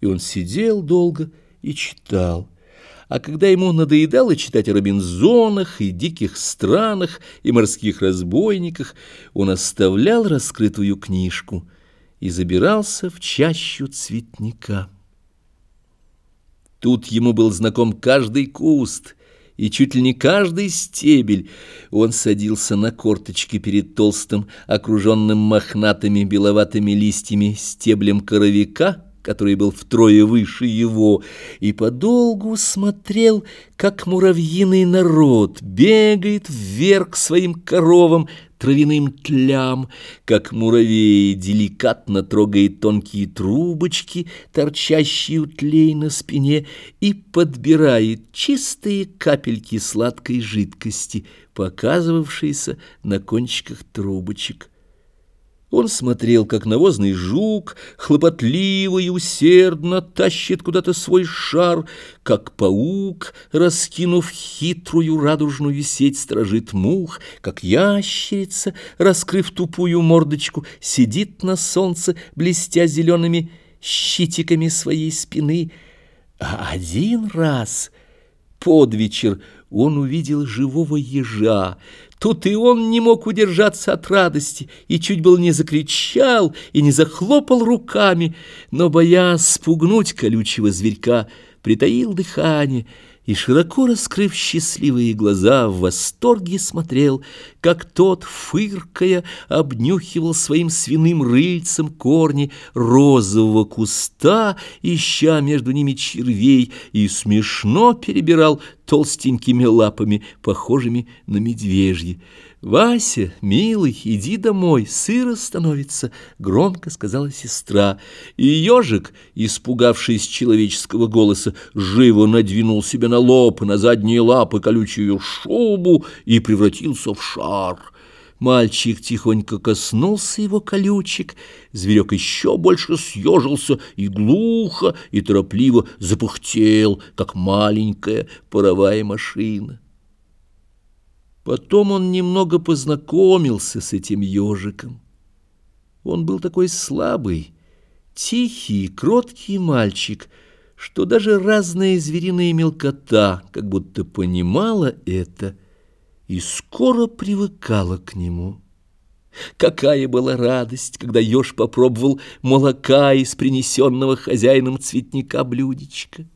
И он сидел долго и читал. А когда ему надоедало читать о Робинзонах и диких странах и морских разбойниках, он оставлял раскрытую книжку и забирался в чащу цветника. Тут ему был знаком каждый куст и чуть ли не каждый стебель. Он садился на корточки перед толстым, окруженным мохнатыми беловатыми листьями стеблем коровика — который был втрое выше его, и подолгу смотрел, как муравьиный народ бегает вверх своим коровам, травяным тлям, как муравей деликатно трогает тонкие трубочки, торчащие у тлей на спине, и подбирает чистые капельки сладкой жидкости, показывавшиеся на кончиках трубочек. Он смотрел, как навозный жук хлопотливо и усердно тащит куда-то свой шар, как паук, раскинув хитрую радужную сеть, стражит мух, как ящерица, раскрыв тупую мордочку, сидит на солнце, блестя зелеными щитиками своей спины. А один раз под вечер он увидел живого ежа. Тут и он не мог удержаться от радости, и чуть был не закричал, и не захлопал руками, но, боясь спугнуть колючего зверька, притаил дыхание и, широко раскрыв счастливые глаза, в восторге смотрел, как тот, фыркая, обнюхивал своим свиным рыльцем корни розового куста, ища между ними червей, и смешно перебирал толстенькими лапами, похожими на медвежьи. «Вася, милый, иди домой, сыро становится», — громко сказала сестра. И ежик, испугавшись человеческого голоса, живо надвинул себе на лоб, на задние лапы колючую шубу и превратился в шар. Мальчик тихонько коснулся его колючек, зверек еще больше съежился и глухо, и торопливо запухтел, как маленькая паровая машина. Потом он немного познакомился с этим ежиком. Он был такой слабый, тихий, кроткий мальчик, что даже разная звериная мелкота как будто понимала это и скоро привыкала к нему. Какая была радость, когда еж попробовал молока из принесенного хозяином цветника блюдечка!